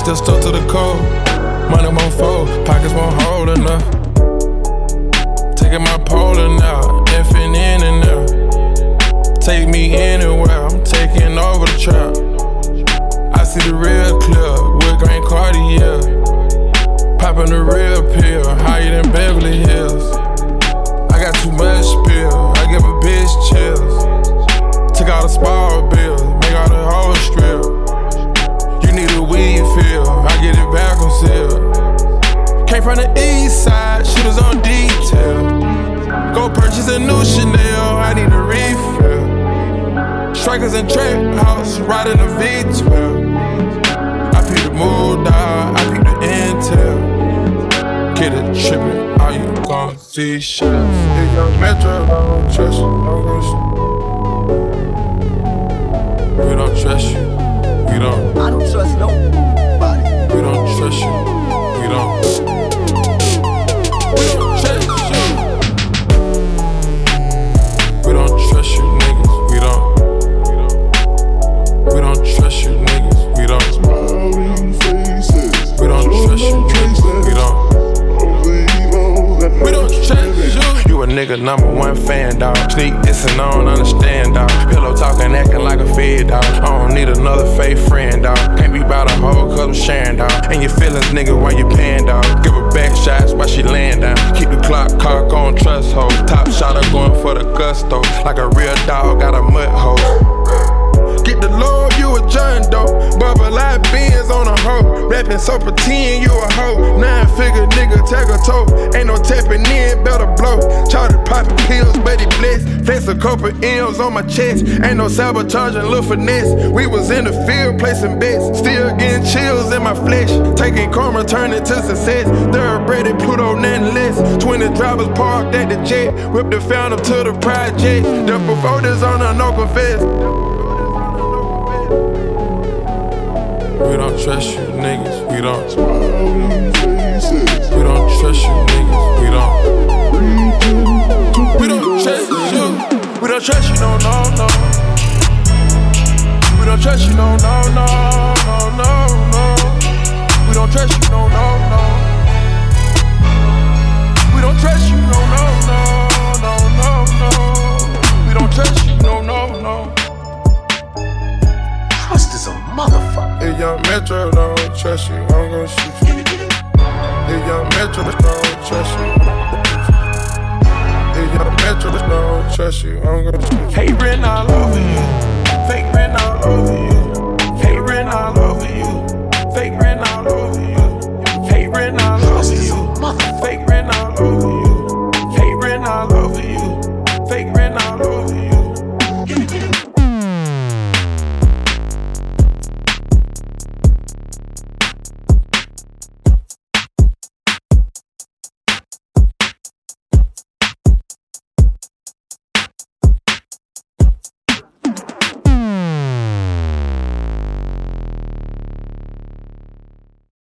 still stuck to the code. Money won't fold, pockets won't hold enough. Taking my polling out, effing in and out. Take me anywhere, I'm taking over the trap. I see the real clear with Grand Cartier. Popping the real pill, higher than Beverly Hills. I got too much spill, I give a bitch chills. Took out a small bill, a new Chanel, I need a refill. Strikers in trap house, riding a V12. I peep the mood dog, I peep the intel. Get it trippin', all you gon' see shit. If young Metro, I don't trust you, I'm gon' We don't trust you, we don't. I don't trust nobody. We don't trust you. We don't. We don't you. You a nigga number one fan, dog. Sneak this I don't understand, dog. Pillow talking, acting like a fed, dog. I don't need another fake friend, dog. Can't be about a hoe, cause I'm sharing, dog. And your feelings, nigga, while you paying, dog. Give her back shots while she laying down. Keep the clock cock on trust hole. Top shot, I'm going for the gusto. Like a real dog, got a mud hole. Get the Lord, you a John Doe. Bubble on a hoe. Rapping so pretend you a hoe. Nine figure nigga, tag a toe. Ain't no tapping in, better blow. Charted popping pills, but he blessed. Flex a couple M's on my chest. Ain't no sabotaging, little finesse. We was in the field placing bets. Still getting chills in my flesh. Taking karma, turning to success. Thoroughbred Pluto, nothing less. 20 drivers parked at the jet. Whipped the fountain to the project. The before this on a no confess. We don't trust you, niggas. We don't. We don't trust you, niggas. We don't. We don't trust you. We don't trust you, no, no, no. We don't trust you, no, no, no, no, no, no. We don't trust you, no, no, no. Motherfucker. Young Metro don't trust you, I'm gonna shoot you. If young Metro don't trust you, if young Metro don't trust you, I'm gonna shoot you. Hate written all over you, fake written all over you,